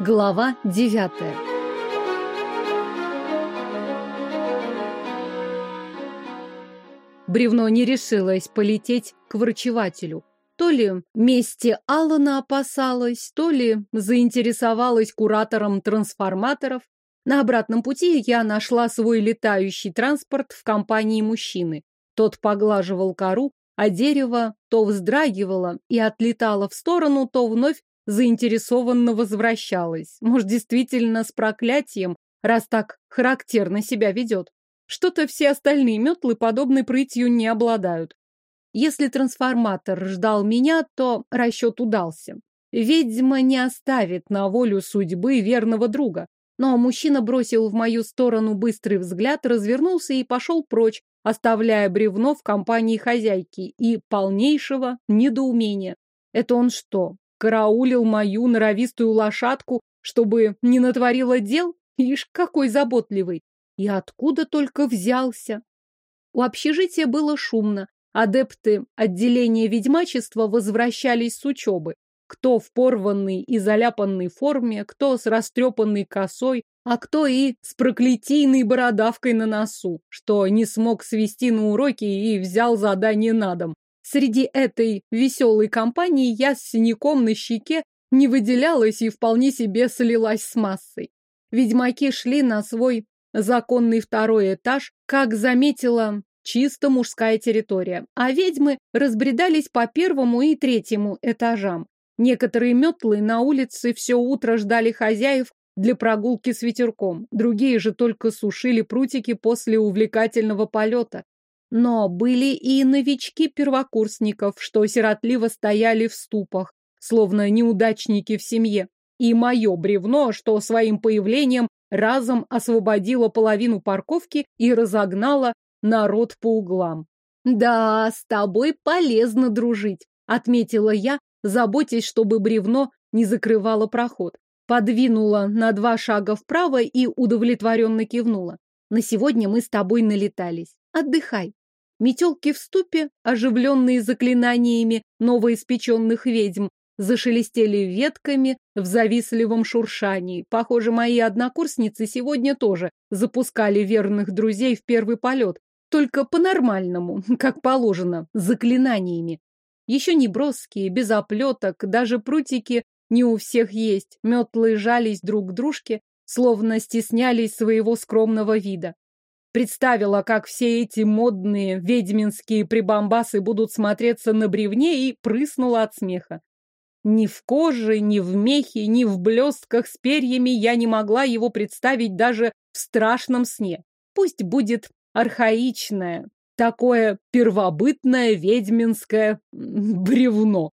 Глава девятая Бревно не решилось полететь к врачевателю. То ли мести Алана опасалась, то ли заинтересовалась куратором трансформаторов. На обратном пути я нашла свой летающий транспорт в компании мужчины. Тот поглаживал кору, а дерево то вздрагивало и отлетало в сторону, то вновь заинтересованно возвращалось. Может, действительно с проклятием, раз так характерно себя ведет. Что-то все остальные метлы подобной прытью не обладают. Если трансформатор ждал меня, то расчет удался. Ведьма не оставит на волю судьбы верного друга. Но мужчина бросил в мою сторону быстрый взгляд, развернулся и пошел прочь, оставляя бревно в компании хозяйки и полнейшего недоумения. Это он что, караулил мою норовистую лошадку, чтобы не натворила дел? Ишь, какой заботливый! И откуда только взялся? У общежития было шумно. Адепты отделения ведьмачества возвращались с учебы. Кто в порванной и заляпанной форме, кто с растрепанной косой, а кто и с проклятийной бородавкой на носу, что не смог свести на уроки и взял задание на дом. Среди этой веселой компании я с синяком на щеке не выделялась и вполне себе слилась с массой. Ведьмаки шли на свой законный второй этаж, как заметила, чисто мужская территория, а ведьмы разбредались по первому и третьему этажам. Некоторые метлы на улице все утро ждали хозяев для прогулки с ветерком, другие же только сушили прутики после увлекательного полета. Но были и новички первокурсников, что сиротливо стояли в ступах, словно неудачники в семье. И мое бревно, что своим появлением разом освободило половину парковки и разогнало народ по углам. «Да, с тобой полезно дружить», — отметила я, заботясь, чтобы бревно не закрывало проход. Подвинула на два шага вправо и удовлетворенно кивнула. На сегодня мы с тобой налетались. Отдыхай. Метелки в ступе, оживленные заклинаниями новоиспеченных ведьм, зашелестели ветками в завистливом шуршании. Похоже, мои однокурсницы сегодня тоже запускали верных друзей в первый полет, только по-нормальному, как положено, заклинаниями. Еще не броские, без оплеток, даже прутики не у всех есть. Метлы жались друг к дружке, словно стеснялись своего скромного вида. Представила, как все эти модные ведьминские прибамбасы будут смотреться на бревне и прыснула от смеха. Ни в коже, ни в мехе, ни в блестках с перьями я не могла его представить даже в страшном сне. Пусть будет архаичное, такое первобытное ведьминское бревно.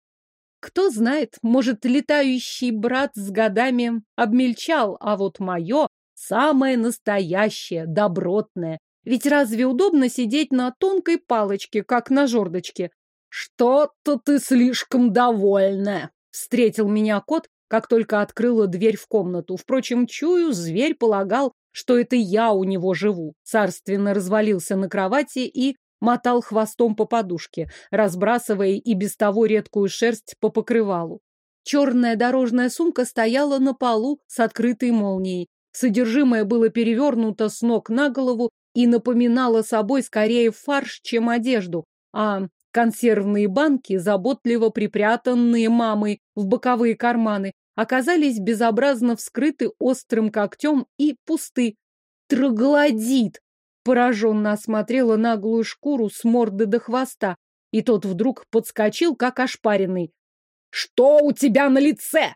Кто знает, может, летающий брат с годами обмельчал, а вот мое самое настоящее, добротное. Ведь разве удобно сидеть на тонкой палочке, как на жердочке? Что-то ты слишком довольная, встретил меня кот, как только открыла дверь в комнату. Впрочем, чую, зверь полагал, что это я у него живу. Царственно развалился на кровати и мотал хвостом по подушке, разбрасывая и без того редкую шерсть по покрывалу. Черная дорожная сумка стояла на полу с открытой молнией. Содержимое было перевернуто с ног на голову и напоминало собой скорее фарш, чем одежду, а консервные банки, заботливо припрятанные мамой в боковые карманы, оказались безобразно вскрыты острым когтем и пусты. Троглодит! Пораженно осмотрела наглую шкуру с морды до хвоста, и тот вдруг подскочил, как ошпаренный. «Что у тебя на лице?»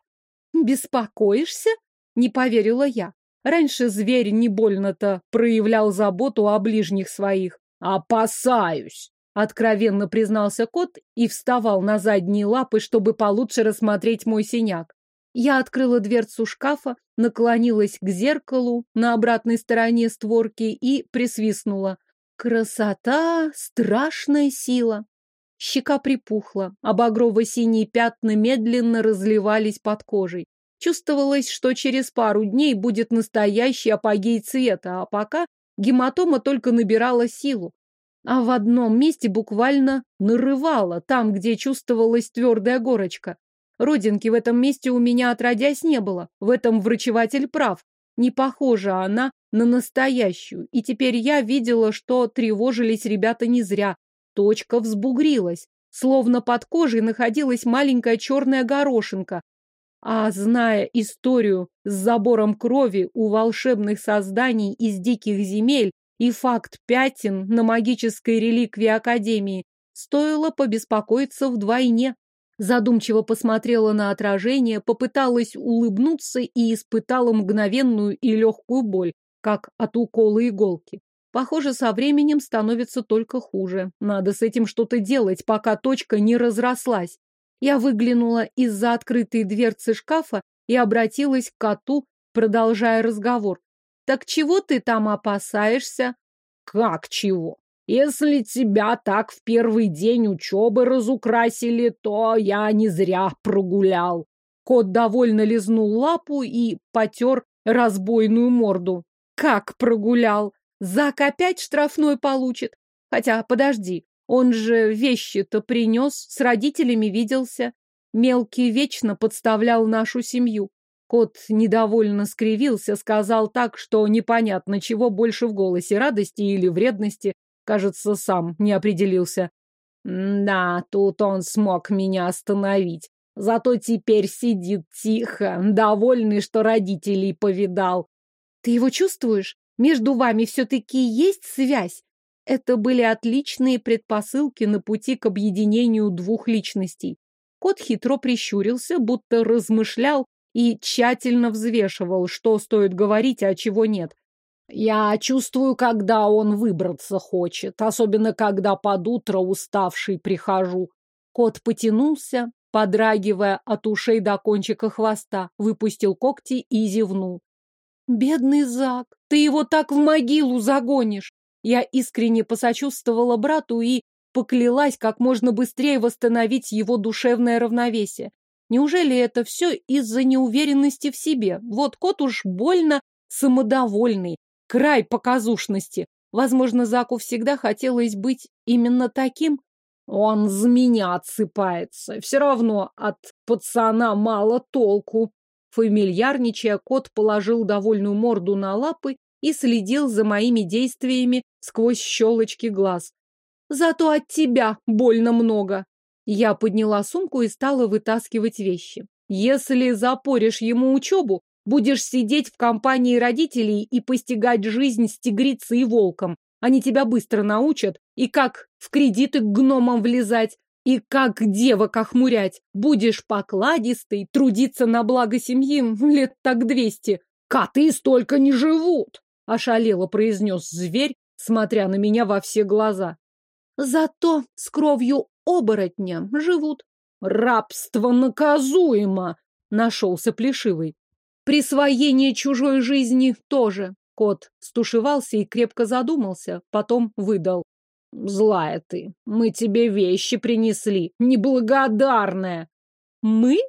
«Беспокоишься?» — не поверила я. Раньше зверь не больно-то проявлял заботу о ближних своих. «Опасаюсь!» — откровенно признался кот и вставал на задние лапы, чтобы получше рассмотреть мой синяк. Я открыла дверцу шкафа, наклонилась к зеркалу на обратной стороне створки и присвистнула. Красота, страшная сила. Щека припухла, а багрово-синие пятна медленно разливались под кожей. Чувствовалось, что через пару дней будет настоящий апогей цвета, а пока гематома только набирала силу. А в одном месте буквально нарывала, там, где чувствовалась твердая горочка. Родинки в этом месте у меня отродясь не было. В этом врачеватель прав. Не похожа она на настоящую. И теперь я видела, что тревожились ребята не зря. Точка взбугрилась. Словно под кожей находилась маленькая черная горошинка. А зная историю с забором крови у волшебных созданий из диких земель и факт пятен на магической реликвии Академии, стоило побеспокоиться вдвойне. Задумчиво посмотрела на отражение, попыталась улыбнуться и испытала мгновенную и легкую боль, как от укола иголки. Похоже, со временем становится только хуже. Надо с этим что-то делать, пока точка не разрослась. Я выглянула из-за открытой дверцы шкафа и обратилась к коту, продолжая разговор. «Так чего ты там опасаешься?» «Как чего? Если тебя так в первый день учебы разукрасили, то я не зря прогулял. Кот довольно лизнул лапу и потер разбойную морду. Как прогулял? Зак опять штрафной получит. Хотя, подожди, он же вещи-то принес, с родителями виделся. Мелкий вечно подставлял нашу семью. Кот недовольно скривился, сказал так, что непонятно, чего больше в голосе, радости или вредности. Кажется, сам не определился. Да, тут он смог меня остановить. Зато теперь сидит тихо, довольный, что родителей повидал. Ты его чувствуешь? Между вами все-таки есть связь? Это были отличные предпосылки на пути к объединению двух личностей. Кот хитро прищурился, будто размышлял и тщательно взвешивал, что стоит говорить, а чего нет. Я чувствую, когда он выбраться хочет, особенно когда под утро уставший прихожу. Кот потянулся, подрагивая от ушей до кончика хвоста, выпустил когти и зевнул. Бедный Зак, ты его так в могилу загонишь. Я искренне посочувствовала брату и поклялась как можно быстрее восстановить его душевное равновесие. Неужели это все из-за неуверенности в себе? Вот кот уж больно самодовольный, край показушности. Возможно, Заку всегда хотелось быть именно таким. Он за меня отсыпается. Все равно от пацана мало толку. Фамильярничая, кот положил довольную морду на лапы и следил за моими действиями сквозь щелочки глаз. Зато от тебя больно много. Я подняла сумку и стала вытаскивать вещи. Если запоришь ему учебу, Будешь сидеть в компании родителей и постигать жизнь с тигрицей и волком. Они тебя быстро научат, и как в кредиты к гномам влезать, и как девок охмурять. Будешь покладистый, трудиться на благо семьи лет так двести. Коты столько не живут, ошалело произнес зверь, смотря на меня во все глаза. Зато с кровью оборотня живут. Рабство наказуемо, нашелся плешивый. Присвоение чужой жизни тоже. Кот стушевался и крепко задумался, потом выдал. Злая ты. Мы тебе вещи принесли. Неблагодарная. Мы?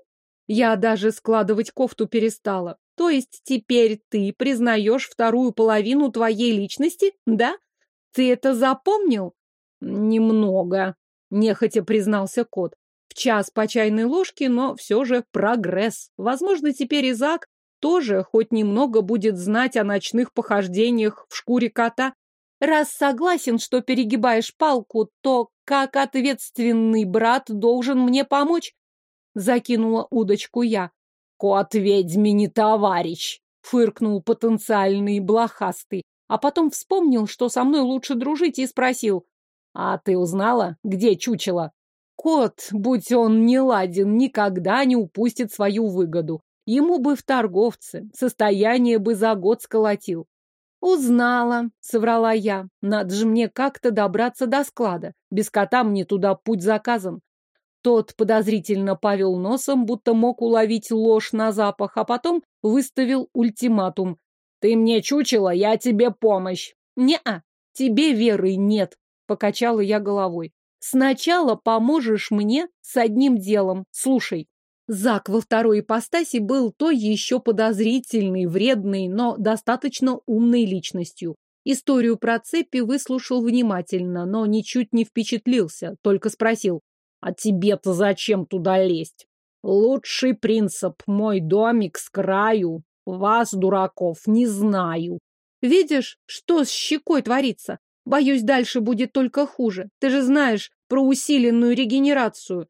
Я даже складывать кофту перестала. То есть теперь ты признаешь вторую половину твоей личности, да? Ты это запомнил? Немного, нехотя признался кот. В час по чайной ложке, но все же прогресс. Возможно, теперь Изак тоже хоть немного будет знать о ночных похождениях в шкуре кота. Раз согласен, что перегибаешь палку, то как ответственный брат должен мне помочь? Закинула удочку я. Кот ведьми не товарищ, фыркнул потенциальный блохастый, а потом вспомнил, что со мной лучше дружить, и спросил. А ты узнала, где чучело? Кот, будь он не ладен, никогда не упустит свою выгоду. Ему бы в торговце, состояние бы за год сколотил. «Узнала», — соврала я. «Надо же мне как-то добраться до склада. Без кота мне туда путь заказан». Тот подозрительно повел носом, будто мог уловить ложь на запах, а потом выставил ультиматум. «Ты мне чучело, я тебе помощь». «Не-а, тебе веры нет», — покачала я головой. «Сначала поможешь мне с одним делом. Слушай, Зак во второй ипостаси был то еще подозрительной, вредной, но достаточно умной личностью. Историю про цепи выслушал внимательно, но ничуть не впечатлился, только спросил, «А тебе-то зачем туда лезть?» Лучший принцип — мой домик с краю. Вас, дураков, не знаю. Видишь, что с щекой творится? Боюсь, дальше будет только хуже. Ты же знаешь про усиленную регенерацию.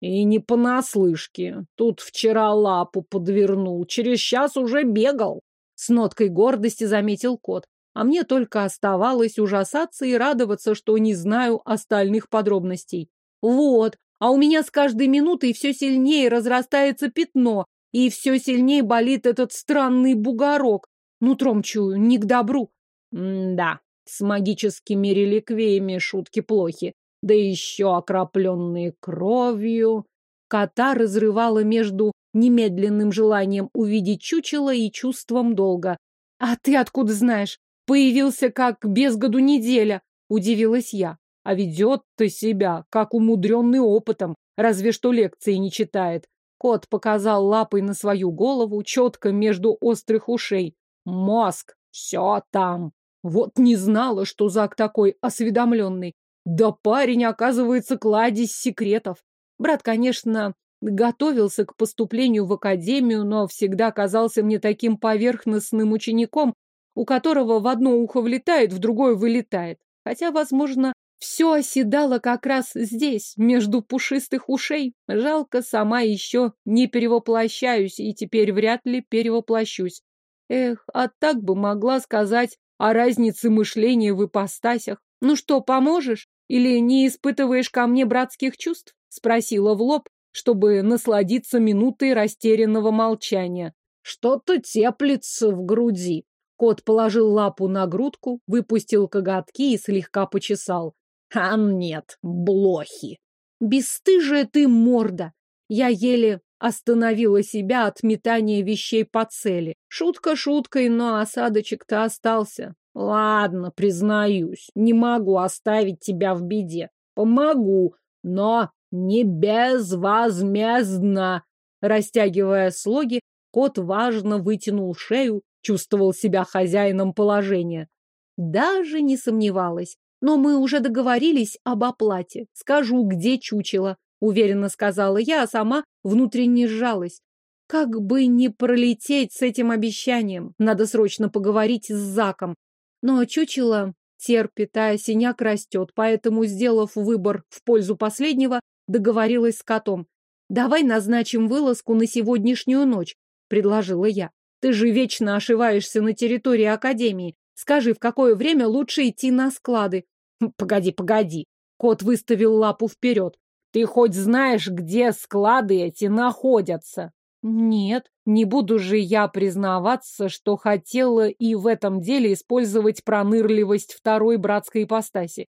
И не понаслышке. Тут вчера лапу подвернул, через час уже бегал. С ноткой гордости заметил кот. А мне только оставалось ужасаться и радоваться, что не знаю остальных подробностей. Вот, а у меня с каждой минутой все сильнее разрастается пятно, и все сильнее болит этот странный бугорок. Нутром чую, не к добру. М да, с магическими реликвиями шутки плохи да еще окропленные кровью. Кота разрывала между немедленным желанием увидеть чучело и чувством долга. «А ты откуда знаешь? Появился как без году неделя!» — удивилась я. «А ведет-то себя, как умудренный опытом, разве что лекции не читает». Кот показал лапой на свою голову, четко между острых ушей. «Мозг! Все там!» Вот не знала, что Зак такой осведомленный. Да парень, оказывается, кладезь секретов. Брат, конечно, готовился к поступлению в академию, но всегда казался мне таким поверхностным учеником, у которого в одно ухо влетает, в другое вылетает. Хотя, возможно, все оседало как раз здесь, между пушистых ушей. Жалко, сама еще не перевоплощаюсь и теперь вряд ли перевоплощусь. Эх, а так бы могла сказать о разнице мышления в ипостасях. Ну что, поможешь? Или не испытываешь ко мне братских чувств? Спросила в лоб, чтобы насладиться минутой растерянного молчания. Что-то теплится в груди. Кот положил лапу на грудку, выпустил коготки и слегка почесал. А нет, блохи. Бесстыжая ты морда. Я еле остановила себя от метания вещей по цели. Шутка шуткой, но осадочек-то остался. Ладно, признаюсь, не могу оставить тебя в беде. Помогу, но не безвозмездно. Растягивая слоги, кот важно вытянул шею, чувствовал себя хозяином положения. Даже не сомневалась. Но мы уже договорились об оплате. Скажу, где чучело, уверенно сказала я, а сама внутренне сжалась. Как бы не пролететь с этим обещанием. Надо срочно поговорить с Заком. Но чучело терпит, а синяк растет, поэтому, сделав выбор в пользу последнего, договорилась с котом. «Давай назначим вылазку на сегодняшнюю ночь», — предложила я. «Ты же вечно ошиваешься на территории Академии. Скажи, в какое время лучше идти на склады?» «Хм, «Погоди, погоди!» Кот выставил лапу вперед. «Ты хоть знаешь, где склады эти находятся?» Нет, не буду же я признаваться, что хотела и в этом деле использовать пронырливость второй братской ипостаси.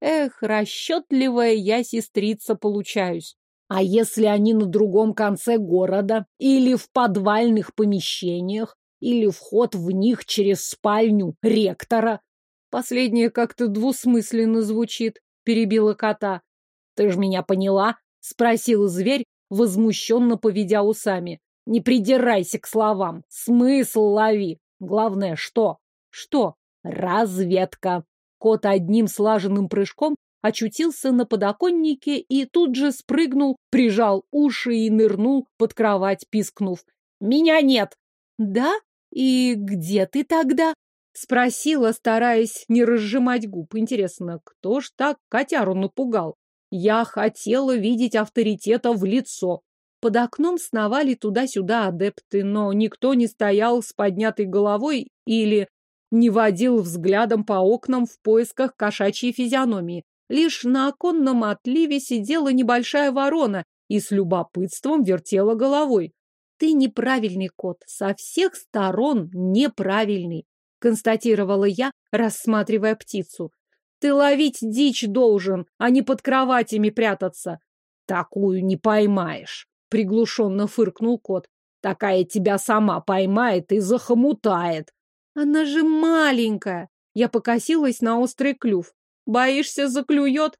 Эх, расчетливая я сестрица получаюсь. А если они на другом конце города, или в подвальных помещениях, или вход в них через спальню ректора? Последнее как-то двусмысленно звучит, перебила кота. Ты ж меня поняла? Спросил зверь, возмущенно поведя усами. Не придирайся к словам. Смысл лови. Главное, что? Что? Разведка. Кот одним слаженным прыжком очутился на подоконнике и тут же спрыгнул, прижал уши и нырнул под кровать, пискнув. «Меня нет!» «Да? И где ты тогда?» Спросила, стараясь не разжимать губ. Интересно, кто ж так котяру напугал? Я хотела видеть авторитета в лицо. Под окном сновали туда-сюда адепты, но никто не стоял с поднятой головой или не водил взглядом по окнам в поисках кошачьей физиономии. Лишь на оконном отливе сидела небольшая ворона и с любопытством вертела головой. «Ты неправильный кот, со всех сторон неправильный», констатировала я, рассматривая птицу. Ты ловить дичь должен, а не под кроватями прятаться. Такую не поймаешь, приглушенно фыркнул кот. Такая тебя сама поймает и захомутает. Она же маленькая. Я покосилась на острый клюв. Боишься, заклюет?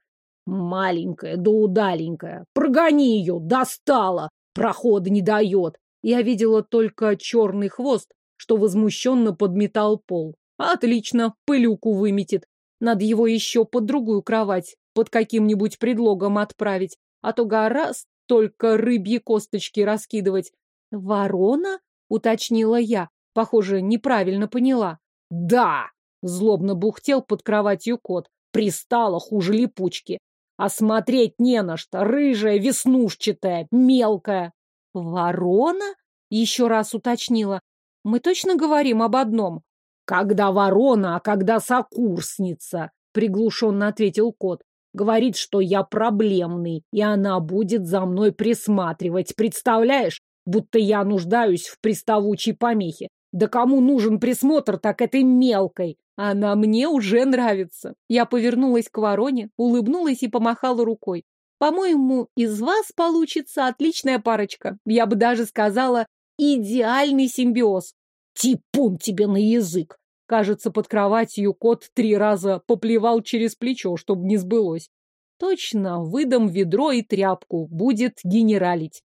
Маленькая да удаленькая. Прогони ее, достала. Прохода не дает. Я видела только черный хвост, что возмущенно подметал пол. Отлично, пылюку выметит. Надо его еще под другую кровать, под каким-нибудь предлогом отправить. А то гораст только рыбьи косточки раскидывать. Ворона? Уточнила я. Похоже, неправильно поняла. Да! Злобно бухтел под кроватью кот. Пристала хуже липучки. А смотреть не на что. Рыжая, веснушчатая, мелкая. Ворона? Еще раз уточнила. Мы точно говорим об одном. Когда ворона, а когда сокурсница, приглушенно ответил кот. Говорит, что я проблемный, и она будет за мной присматривать. Представляешь, будто я нуждаюсь в приставучей помехе. Да кому нужен присмотр, так этой мелкой. Она мне уже нравится. Я повернулась к вороне, улыбнулась и помахала рукой. По-моему, из вас получится отличная парочка. Я бы даже сказала, идеальный симбиоз. Типун тебе на язык. Кажется, под кроватью кот три раза поплевал через плечо, чтобы не сбылось. Точно, выдам ведро и тряпку, будет генералить.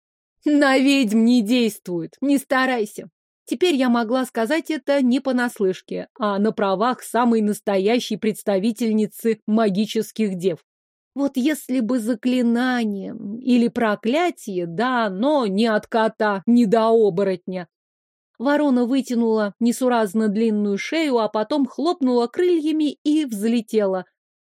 На ведьм не действует, не старайся. Теперь я могла сказать это не понаслышке, а на правах самой настоящей представительницы магических дев. Вот если бы заклинание или проклятие, да, но не от кота, не до оборотня. Ворона вытянула несуразно длинную шею, а потом хлопнула крыльями и взлетела.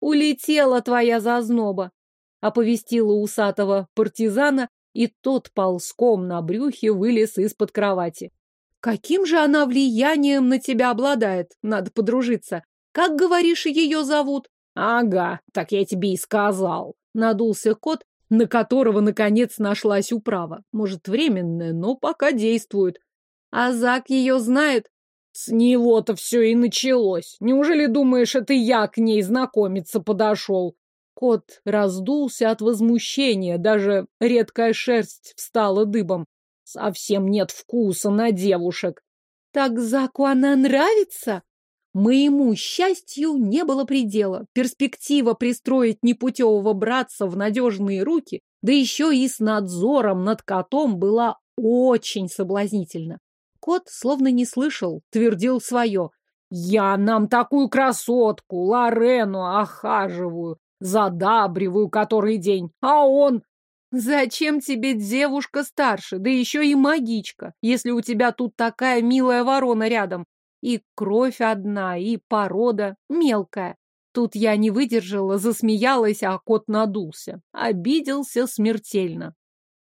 «Улетела твоя зазноба!» — оповестила усатого партизана, и тот ползком на брюхе вылез из-под кровати. Каким же она влиянием на тебя обладает? Надо подружиться. Как, говоришь, ее зовут? Ага, так я тебе и сказал. Надулся кот, на которого, наконец, нашлась управа. Может, временная, но пока действует. А Зак ее знает? С него-то все и началось. Неужели думаешь, это я к ней знакомиться подошел? Кот раздулся от возмущения, даже редкая шерсть встала дыбом. Совсем нет вкуса на девушек. Так Заку она нравится? Моему счастью не было предела. Перспектива пристроить непутевого братца в надежные руки, да еще и с надзором над котом, была очень соблазнительна. Кот словно не слышал, твердил свое. «Я нам такую красотку, Лорену, охаживаю, задабриваю который день, а он Зачем тебе девушка старше, да еще и магичка, если у тебя тут такая милая ворона рядом? И кровь одна, и порода мелкая. Тут я не выдержала, засмеялась, а кот надулся. Обиделся смертельно.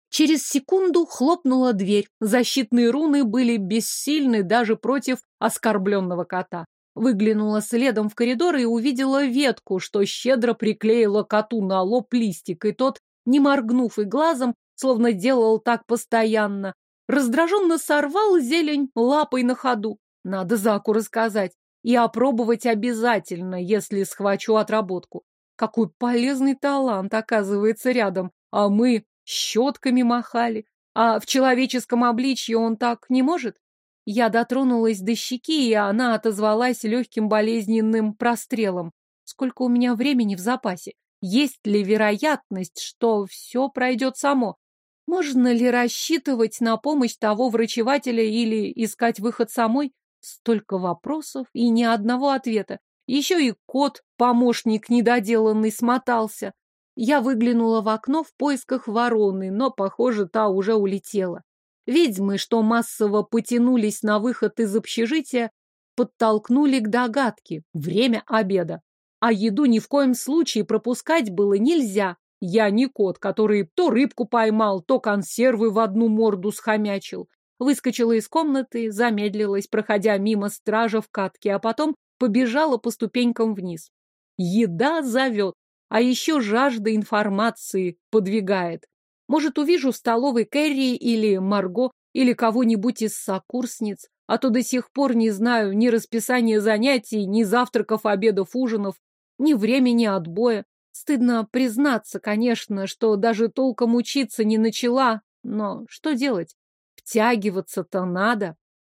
Через секунду хлопнула дверь. Защитные руны были бессильны даже против оскорбленного кота. Выглянула следом в коридор и увидела ветку, что щедро приклеила коту на лоб листик, и тот не моргнув и глазом, словно делал так постоянно. Раздраженно сорвал зелень лапой на ходу. Надо Заку рассказать. И опробовать обязательно, если схвачу отработку. Какой полезный талант оказывается рядом. А мы щетками махали. А в человеческом обличье он так не может? Я дотронулась до щеки, и она отозвалась легким болезненным прострелом. Сколько у меня времени в запасе? Есть ли вероятность, что все пройдет само? Можно ли рассчитывать на помощь того врачевателя или искать выход самой? Столько вопросов и ни одного ответа. Еще и кот, помощник недоделанный, смотался. Я выглянула в окно в поисках вороны, но, похоже, та уже улетела. Ведьмы, что массово потянулись на выход из общежития, подтолкнули к догадке. Время обеда. А еду ни в коем случае пропускать было нельзя. Я не кот, который то рыбку поймал, то консервы в одну морду схомячил. Выскочила из комнаты, замедлилась, проходя мимо стража в катке, а потом побежала по ступенькам вниз. Еда зовет, а еще жажда информации подвигает. Может, увижу в столовой Кэрри или Марго, или кого-нибудь из сокурсниц, а то до сих пор не знаю ни расписания занятий, ни завтраков, обедов, ужинов, ни времени отбоя. Стыдно признаться, конечно, что даже толком учиться не начала, но что делать? Втягиваться-то надо.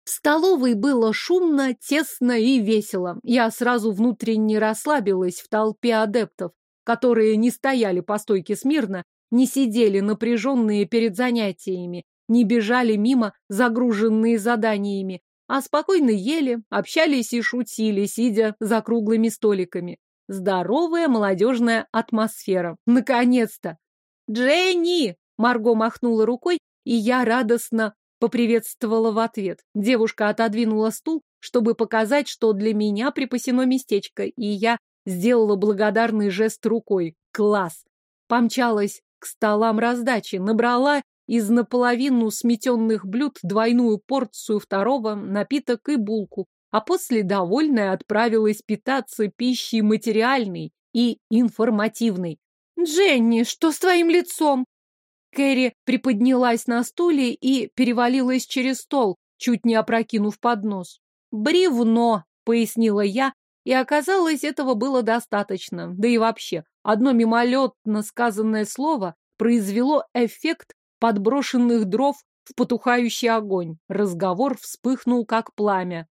В столовой было шумно, тесно и весело. Я сразу внутренне расслабилась в толпе адептов, которые не стояли по стойке смирно, не сидели напряженные перед занятиями, не бежали мимо, загруженные заданиями, а спокойно ели, общались и шутили, сидя за круглыми столиками. Здоровая молодежная атмосфера. Наконец-то! «Дженни!» Марго махнула рукой, и я радостно поприветствовала в ответ. Девушка отодвинула стул, чтобы показать, что для меня припасено местечко, и я сделала благодарный жест рукой. Класс! Помчалась к столам раздачи, набрала из наполовину сметенных блюд двойную порцию второго, напиток и булку, а после, довольная, отправилась питаться пищей материальной и информативной. «Дженни, что с твоим лицом?» Кэрри приподнялась на стуле и перевалилась через стол, чуть не опрокинув поднос. «Бревно», — пояснила я, и оказалось, этого было достаточно. Да и вообще, одно мимолетно сказанное слово произвело эффект подброшенных дров в потухающий огонь. Разговор вспыхнул, как пламя.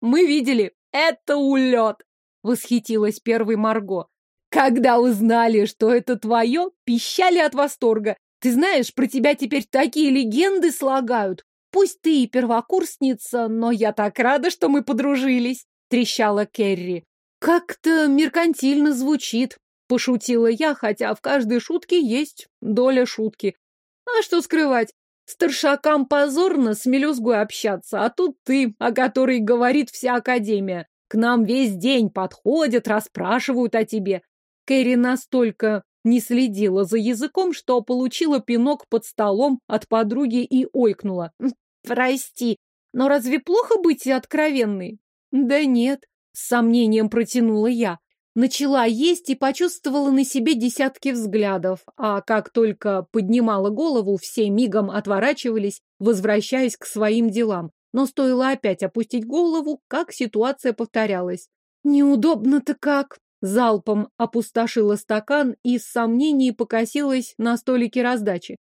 «Мы видели, это улет!» — восхитилась первой Марго. «Когда узнали, что это твое, пищали от восторга. Ты знаешь, про тебя теперь такие легенды слагают. Пусть ты и первокурсница, но я так рада, что мы подружились», — трещала Керри. «Как-то меркантильно звучит», — пошутила я, хотя в каждой шутке есть доля шутки. «А что скрывать? Старшакам позорно с мелюзгой общаться, а тут ты, о которой говорит вся Академия. К нам весь день подходят, расспрашивают о тебе». Кэрри настолько не следила за языком, что получила пинок под столом от подруги и ойкнула. «Прости, но разве плохо быть откровенной?» «Да нет», — с сомнением протянула я. Начала есть и почувствовала на себе десятки взглядов, а как только поднимала голову, все мигом отворачивались, возвращаясь к своим делам. Но стоило опять опустить голову, как ситуация повторялась. «Неудобно-то как!» Залпом опустошила стакан и с сомнений покосилась на столике раздачи.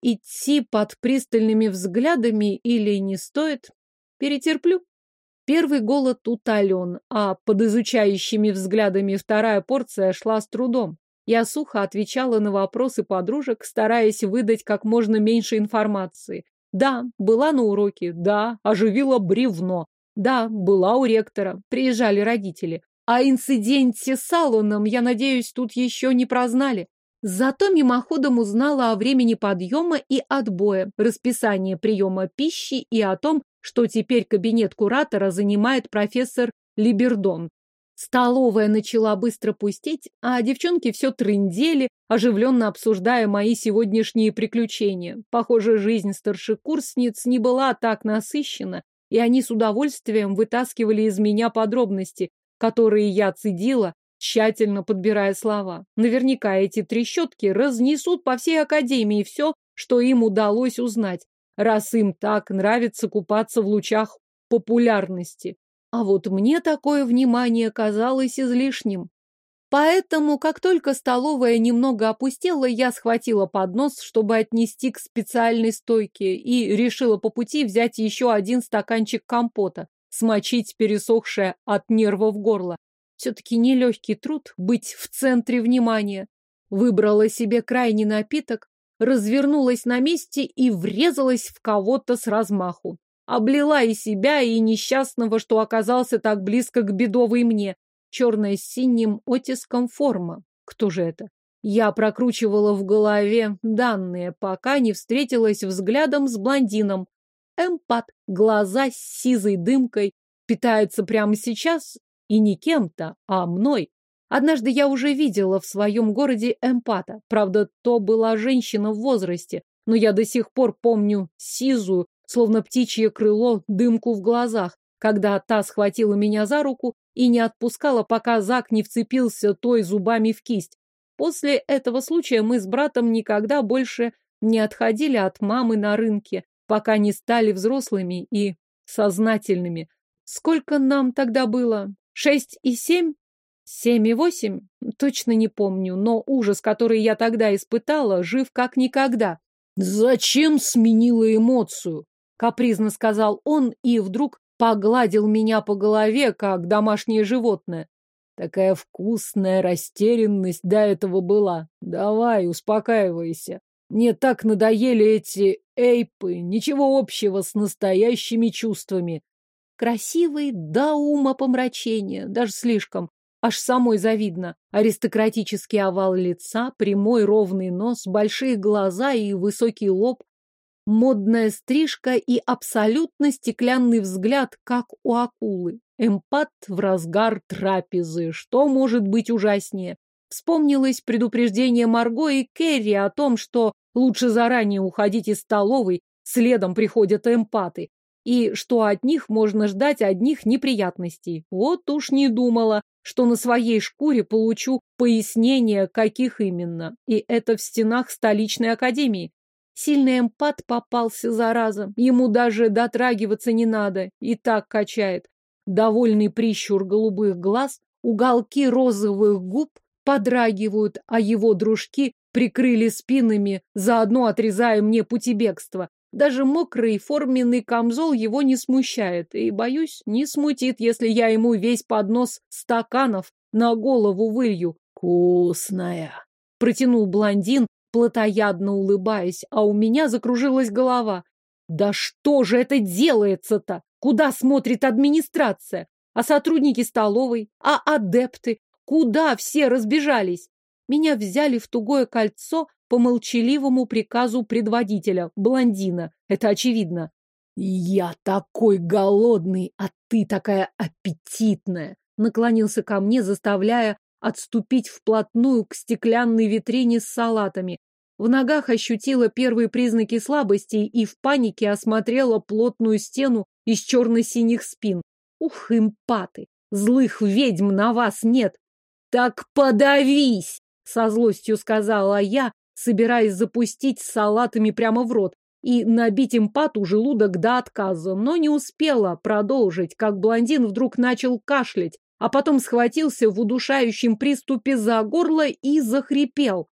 Идти под пристальными взглядами или не стоит? Перетерплю. Первый голод утолен, а под изучающими взглядами вторая порция шла с трудом. Я сухо отвечала на вопросы подружек, стараясь выдать как можно меньше информации. Да, была на уроке, да, оживила бревно. Да, была у ректора, приезжали родители. О инциденте с Аллоном, я надеюсь, тут еще не прознали. Зато мимоходом узнала о времени подъема и отбоя, расписании приема пищи и о том, что теперь кабинет куратора занимает профессор Либердон. Столовая начала быстро пустеть, а девчонки все трындели, оживленно обсуждая мои сегодняшние приключения. Похоже, жизнь старшекурсниц не была так насыщена, и они с удовольствием вытаскивали из меня подробности, которые я цедила, тщательно подбирая слова. Наверняка эти трещотки разнесут по всей академии все, что им удалось узнать, раз им так нравится купаться в лучах популярности. А вот мне такое внимание казалось излишним. Поэтому, как только столовая немного опустела, я схватила поднос, чтобы отнести к специальной стойке, и решила по пути взять еще один стаканчик компота смочить пересохшее от нервов горло. Все-таки нелегкий труд быть в центре внимания. Выбрала себе крайний напиток, развернулась на месте и врезалась в кого-то с размаху. Облила и себя, и несчастного, что оказался так близко к бедовой мне. Черная с синим оттиском форма. Кто же это? Я прокручивала в голове данные, пока не встретилась взглядом с блондином. Эмпат, глаза с сизой дымкой, питается прямо сейчас и не кем-то, а мной. Однажды я уже видела в своем городе эмпата. Правда, то была женщина в возрасте, но я до сих пор помню сизую, словно птичье крыло, дымку в глазах, когда та схватила меня за руку и не отпускала, пока Зак не вцепился той зубами в кисть. После этого случая мы с братом никогда больше не отходили от мамы на рынке, пока не стали взрослыми и сознательными. Сколько нам тогда было? Шесть и семь? Семь и восемь? Точно не помню, но ужас, который я тогда испытала, жив как никогда. «Зачем сменила эмоцию?» — капризно сказал он и вдруг погладил меня по голове, как домашнее животное. Такая вкусная растерянность до этого была. Давай, успокаивайся. Мне так надоели эти эйпы, ничего общего с настоящими чувствами. Красивый до ума помрачения, даже слишком. аж самой завидно. Аристократический овал лица, прямой ровный нос, большие глаза и высокий лоб, модная стрижка и абсолютно стеклянный взгляд, как у акулы. Эмпат в разгар трапезы. Что может быть ужаснее? Вспомнилось предупреждение Марго и Керри о том, что лучше заранее уходить из столовой, следом приходят эмпаты, и что от них можно ждать одних неприятностей. Вот уж не думала, что на своей шкуре получу пояснение, каких именно. И это в стенах столичной академии. Сильный эмпат попался, зараза. Ему даже дотрагиваться не надо. И так качает. Довольный прищур голубых глаз, уголки розовых губ подрагивают, а его дружки прикрыли спинами, заодно отрезая мне пути бегства. Даже мокрый форменный камзол его не смущает, и, боюсь, не смутит, если я ему весь поднос стаканов на голову вылью. «Вкусная!» — протянул блондин, плотоядно улыбаясь, а у меня закружилась голова. «Да что же это делается-то? Куда смотрит администрация? А сотрудники столовой? А адепты? Куда все разбежались?» Меня взяли в тугое кольцо, по молчаливому приказу предводителя, блондина. Это очевидно. «Я такой голодный, а ты такая аппетитная!» Наклонился ко мне, заставляя отступить вплотную к стеклянной витрине с салатами. В ногах ощутила первые признаки слабости и в панике осмотрела плотную стену из черно-синих спин. Ух, импаты! Злых ведьм на вас нет! Так подавись! Со злостью сказала я, собираясь запустить салатами прямо в рот и набить импату желудок до отказа, но не успела продолжить, как блондин вдруг начал кашлять, а потом схватился в удушающем приступе за горло и захрипел.